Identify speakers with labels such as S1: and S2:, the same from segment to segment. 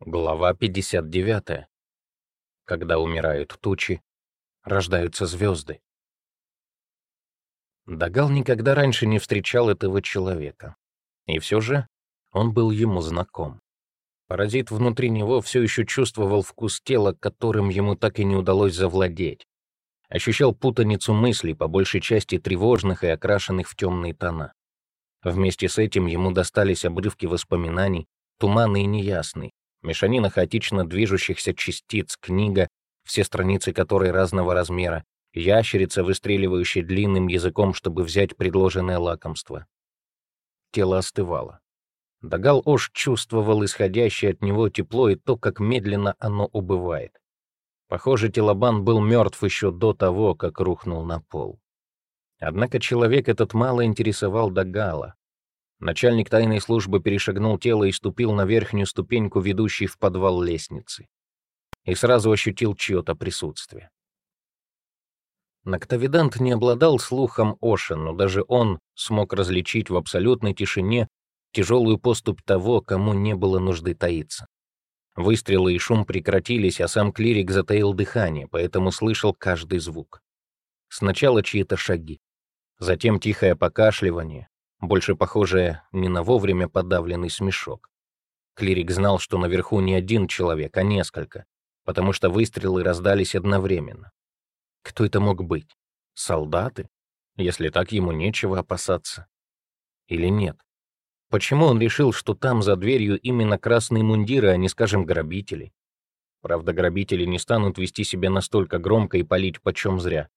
S1: Глава 59. Когда умирают тучи, рождаются звезды. Дагал никогда раньше не встречал этого человека. И все же он был ему знаком. Паразит внутри него все еще чувствовал вкус тела, которым ему так и не удалось завладеть. Ощущал путаницу мыслей, по большей части тревожных и окрашенных в темные тона. Вместе с этим ему достались обрывки воспоминаний, туманные и неясные, Мешанина хаотично движущихся частиц, книга, все страницы которой разного размера, ящерица, выстреливающая длинным языком, чтобы взять предложенное лакомство. Тело остывало. Дагал Ош чувствовал исходящее от него тепло и то, как медленно оно убывает. Похоже, Телобан был мертв еще до того, как рухнул на пол. Однако человек этот мало интересовал Дагала. Начальник тайной службы перешагнул тело и ступил на верхнюю ступеньку, ведущей в подвал лестницы. И сразу ощутил чье-то присутствие. Ноктовидант не обладал слухом Ошен, но даже он смог различить в абсолютной тишине тяжелую поступь того, кому не было нужды таиться. Выстрелы и шум прекратились, а сам клирик затаил дыхание, поэтому слышал каждый звук. Сначала чьи-то шаги, затем тихое покашливание, больше похожее не на вовремя подавленный смешок. Клирик знал, что наверху не один человек, а несколько, потому что выстрелы раздались одновременно. Кто это мог быть? Солдаты? Если так, ему нечего опасаться. Или нет? Почему он решил, что там за дверью именно красные мундиры, а не, скажем, грабители? Правда, грабители не станут вести себя настолько громко и палить почем зря.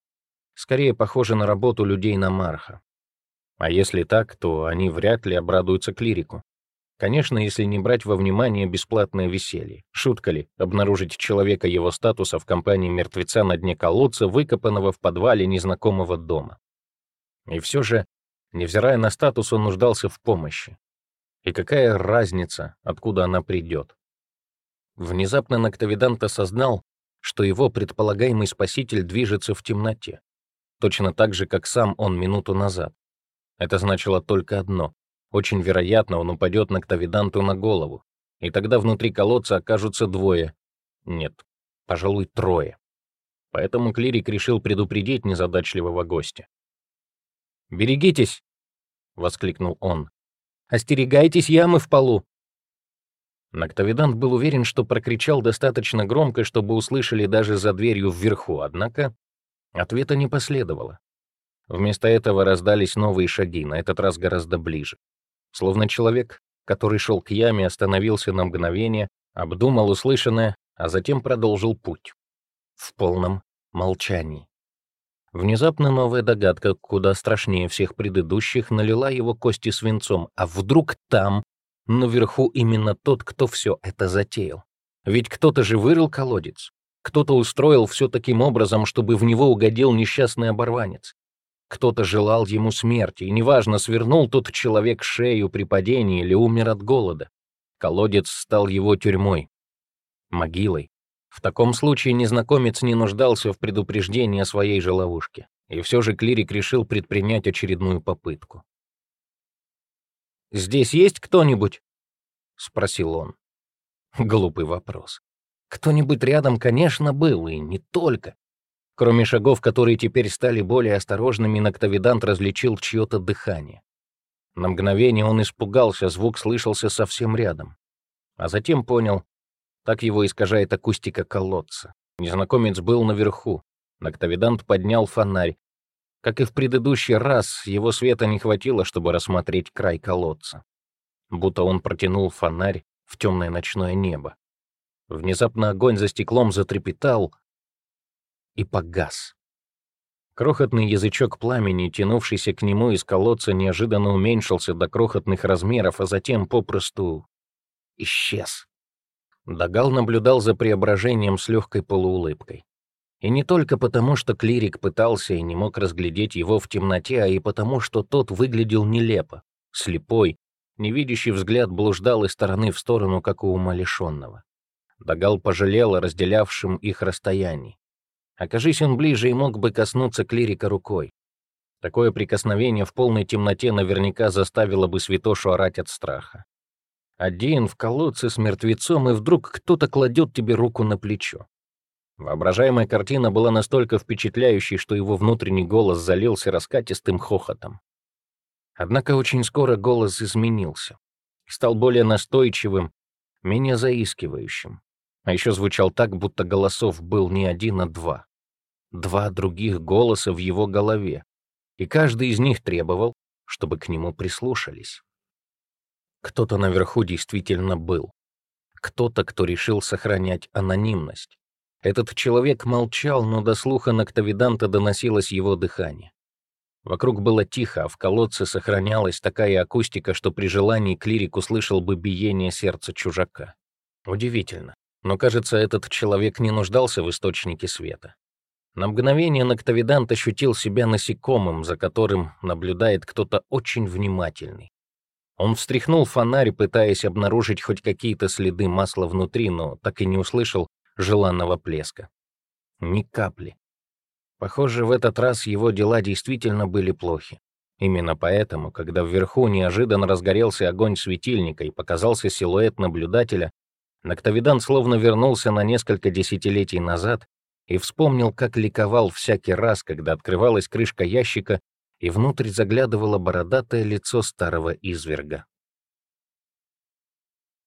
S1: Скорее похоже на работу людей на Марха. А если так, то они вряд ли обрадуются клирику. Конечно, если не брать во внимание бесплатное веселье. Шутка ли обнаружить человека его статуса в компании мертвеца на дне колодца, выкопанного в подвале незнакомого дома. И все же, невзирая на статус, он нуждался в помощи. И какая разница, откуда она придет? Внезапно Ноктовидант осознал, что его предполагаемый спаситель движется в темноте, точно так же, как сам он минуту назад. Это значило только одно. Очень вероятно, он упадет на Ктавиданту на голову. И тогда внутри колодца окажутся двое. Нет, пожалуй, трое. Поэтому клирик решил предупредить незадачливого гостя. «Берегитесь!» — воскликнул он. «Остерегайтесь ямы в полу!» Ноктовидант был уверен, что прокричал достаточно громко, чтобы услышали даже за дверью вверху, однако ответа не последовало. Вместо этого раздались новые шаги, на этот раз гораздо ближе. Словно человек, который шел к яме, остановился на мгновение, обдумал услышанное, а затем продолжил путь. В полном молчании. Внезапно новая догадка, куда страшнее всех предыдущих, налила его кости свинцом, а вдруг там, наверху, именно тот, кто все это затеял. Ведь кто-то же вырыл колодец, кто-то устроил все таким образом, чтобы в него угодил несчастный оборванец. Кто-то желал ему смерти, и неважно, свернул тот человек шею при падении или умер от голода. Колодец стал его тюрьмой, могилой. В таком случае незнакомец не нуждался в предупреждении о своей же ловушке. И все же клирик решил предпринять очередную попытку. «Здесь есть кто-нибудь?» — спросил он. Глупый вопрос. Кто-нибудь рядом, конечно, был, и не только. Кроме шагов, которые теперь стали более осторожными, Ноктовидант различил чье-то дыхание. На мгновение он испугался, звук слышался совсем рядом. А затем понял, так его искажает акустика колодца. Незнакомец был наверху. Ноктовидант поднял фонарь. Как и в предыдущий раз, его света не хватило, чтобы рассмотреть край колодца. Будто он протянул фонарь в темное ночное небо. Внезапно огонь за стеклом затрепетал, и погас. Крохотный язычок пламени, тянувшийся к нему из колодца, неожиданно уменьшился до крохотных размеров, а затем попросту исчез. Дагал наблюдал за преображением с легкой полуулыбкой. И не только потому, что клирик пытался и не мог разглядеть его в темноте, а и потому, что тот выглядел нелепо, слепой, невидящий взгляд блуждал из стороны в сторону, как у умалишенного. Дагал пожалел о разделявшем их расстоянии. Окажись он ближе и мог бы коснуться клирика рукой. Такое прикосновение в полной темноте наверняка заставило бы святошу орать от страха. Один в колодце с мертвецом, и вдруг кто-то кладет тебе руку на плечо. Воображаемая картина была настолько впечатляющей, что его внутренний голос залился раскатистым хохотом. Однако очень скоро голос изменился. Стал более настойчивым, менее заискивающим. А еще звучал так, будто голосов был не один, а два. Два других голоса в его голове. И каждый из них требовал, чтобы к нему прислушались. Кто-то наверху действительно был. Кто-то, кто решил сохранять анонимность. Этот человек молчал, но до слуха Ноктовиданта доносилось его дыхание. Вокруг было тихо, а в колодце сохранялась такая акустика, что при желании клирик услышал бы биение сердца чужака. Удивительно. Но, кажется, этот человек не нуждался в источнике света. На мгновение Ноктовидант ощутил себя насекомым, за которым наблюдает кто-то очень внимательный. Он встряхнул фонарь, пытаясь обнаружить хоть какие-то следы масла внутри, но так и не услышал желанного плеска. Ни капли. Похоже, в этот раз его дела действительно были плохи. Именно поэтому, когда вверху неожиданно разгорелся огонь светильника и показался силуэт наблюдателя, Ноктовидан словно вернулся на несколько десятилетий назад и вспомнил, как ликовал всякий раз, когда открывалась крышка ящика и внутрь заглядывало бородатое лицо старого изверга.